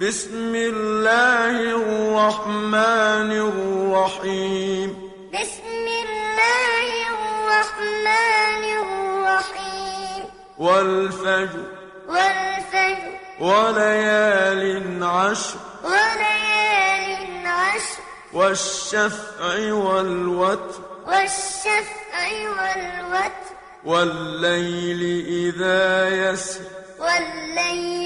بسم الله الرحمن الرحيم. بسم الله الرحمن الرحيم. والفجر. والفجر. وليال عشر. وليال عشر. والشفع والوتر. والشفع والوتر. والليل إذا يسر. والليل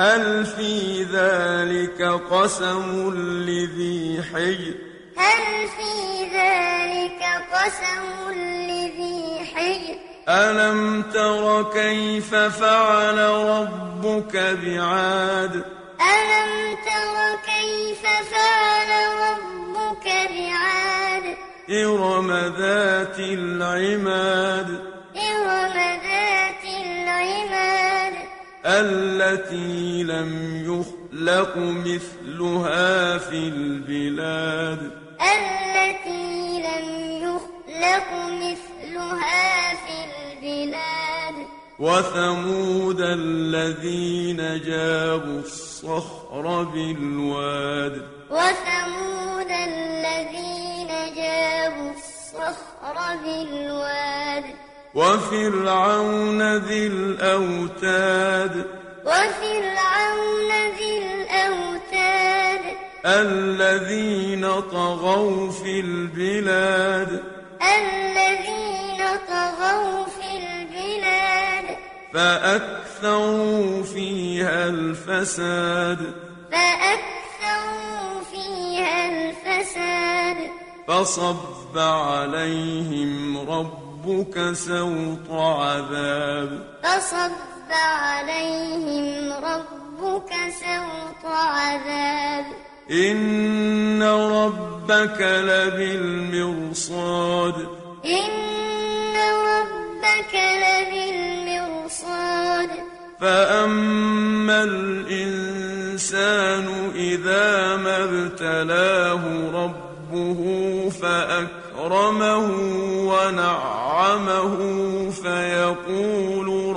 هل في ذلك قسم لذي حجر؟ هل في ذلك قسم لذي حجر؟ ألم تر كيف فعل ربك بعاد؟ ألم تر كيف فعل ربك بعاد؟ إرم ذات العماد. التي لم يخلق مثلها في البلاد. التي لم يخلق مثلها في البلاد. وثمود الذين جابوا الصخر بالواد. وثمود الذين جابوا الصخر بالواد. وفرعون ذي الأوتاد. وفرعون ذي الأوتاد. الذين طغوا في البلاد. الذين طغوا في البلاد. فأكثروا فيها الفساد. فأكثروا فيها الفساد. فصب عليهم ربك سوط عذاب. فصب عليهم ربك سوط عذاب. إن ربك لبالمرصاد. إن ربك لبالمرصاد. فأما الإنسان إذا ما ابتلاه ربه فأكرمه ونعمه فيقول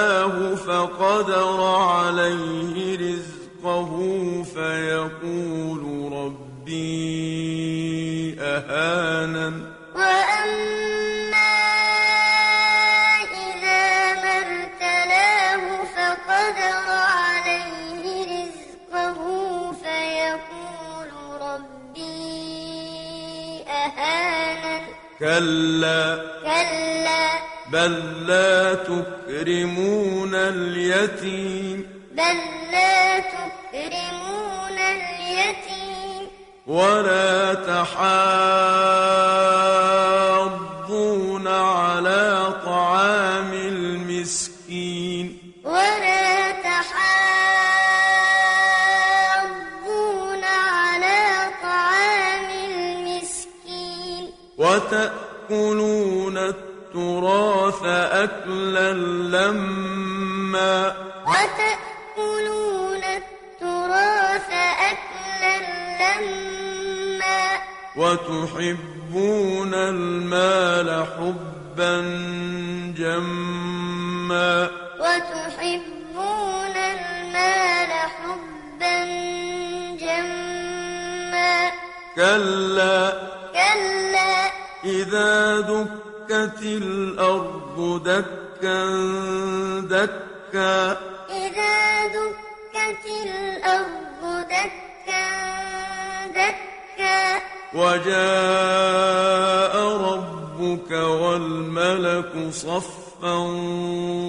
ربي أهانن وأما إذا ما ابتلاه فقدر عليه رزقه فيقول ربي أهانن. كلا. كلا. بل لا تكرمون اليتيم. بل لا تكرمون اليتيم ولا تحاضون على طعام المسكين. ولا تحاضون على طعام المسكين. وتأكلون التراث أكلا لما وتأكلون وتحبون المال حبا جما. وتحبون المال حبا جما. كلا. كلا. إذا دكت الأرض دكا دكا. إذا دكت الأرض دكا دكا. وجاء ربك والملك صفا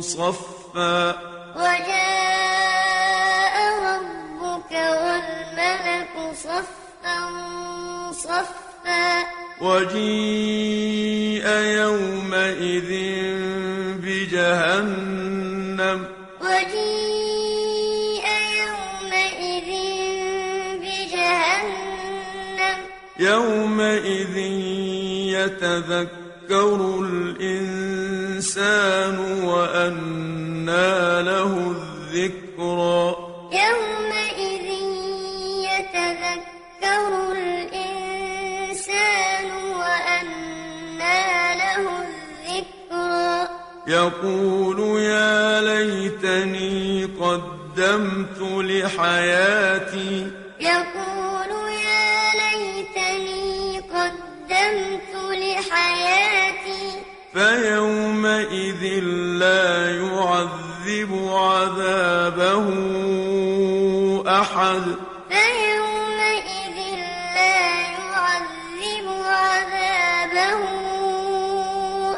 صفا. وجاء ربك والملك صفا صفا. وجيء يومئذ يومئذ يتذكر الإنسان وأنى له الذكرى. يومئذ يتذكر الإنسان وأنى له الذكرى. يقول يا ليتني قدمت لحياتي. يقول فيومئذ لا يعذب عذابه أحد. فيومئذ لا يعذب عذابه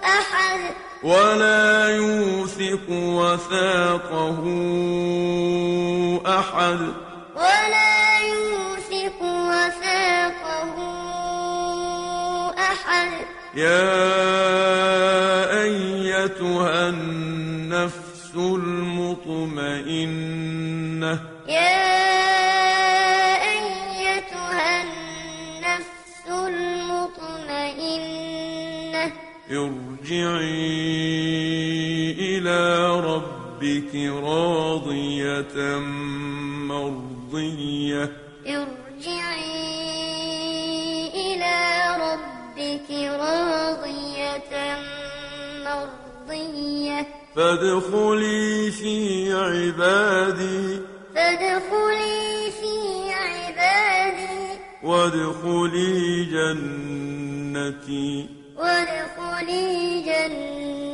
أحد. ولا يوثق وثاقه أحد. ولا يوثق وثاقه أحد. يا أيتها النفس المطمئنة؟ يا أيتها النفس المطمئنة. ارجعي إلى ربك راضية مرضية. ارجعي إلى ربك راضية. فادخلي في عبادي. فادخلي في عبادي. وادخلي جنتي. وادخلي جنتي.